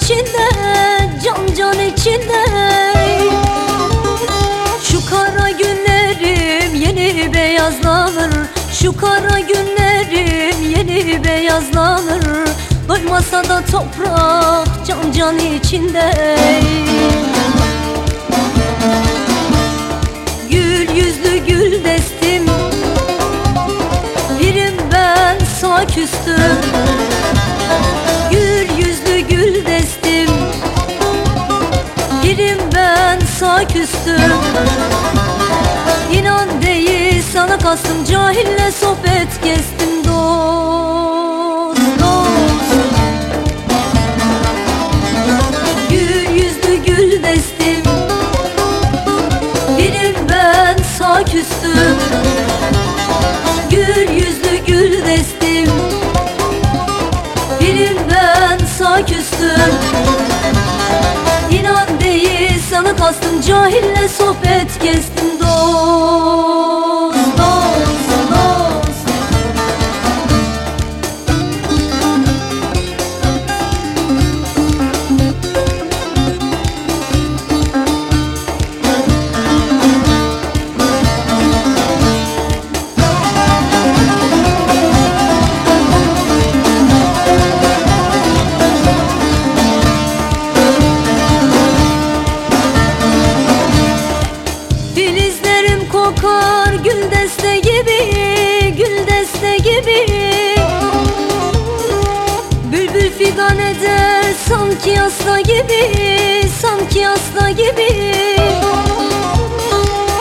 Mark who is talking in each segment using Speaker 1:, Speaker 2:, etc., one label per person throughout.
Speaker 1: içinde Can can içinde. Şu kara günlerim yeni beyazlanır. Şu kara günlerim yeni beyazlanır. Doymasa da toprak can can içinde kastım Cahille sohbet kestim dost dost. Gül yüzlü gül destim Birim ben sağ küstüm. Gül yüzlü gül destim Birim ben sağ küstüm. İnan değil sana kastım Cahille sohbet kestim gibi. Bülbül figan eder sanki asla gibi Sanki asla gibi.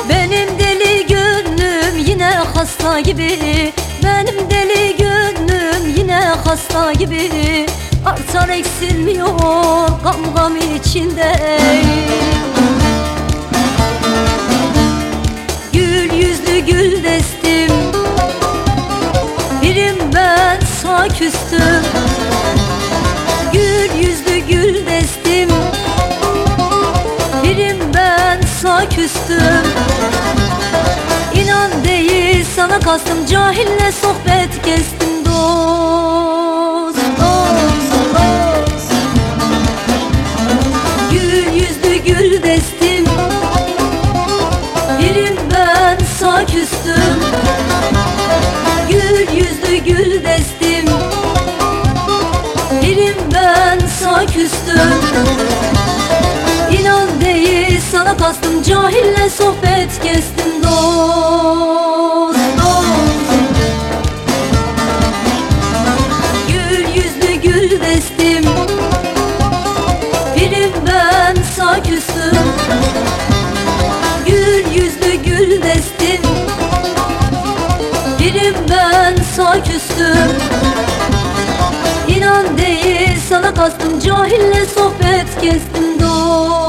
Speaker 1: Benim deli gönlüm yine hasta gibi. Benim deli gönlüm yine hasta gibi. Artar eksilmiyor gam gam içinde sağ küstüm. Gül yüzlü gül destim. Birim ben sağ küstüm. İnan değil sana kastım Cahille sohbet kestim dost dost dost. Gül yüzlü gül destim. Birim ben sağ küstüm. Gül yüzlü gül destim küstüm. İnan değil sana kastım. Cahille sohbet kestim. Dost kastım Cahille sohbet kestim dost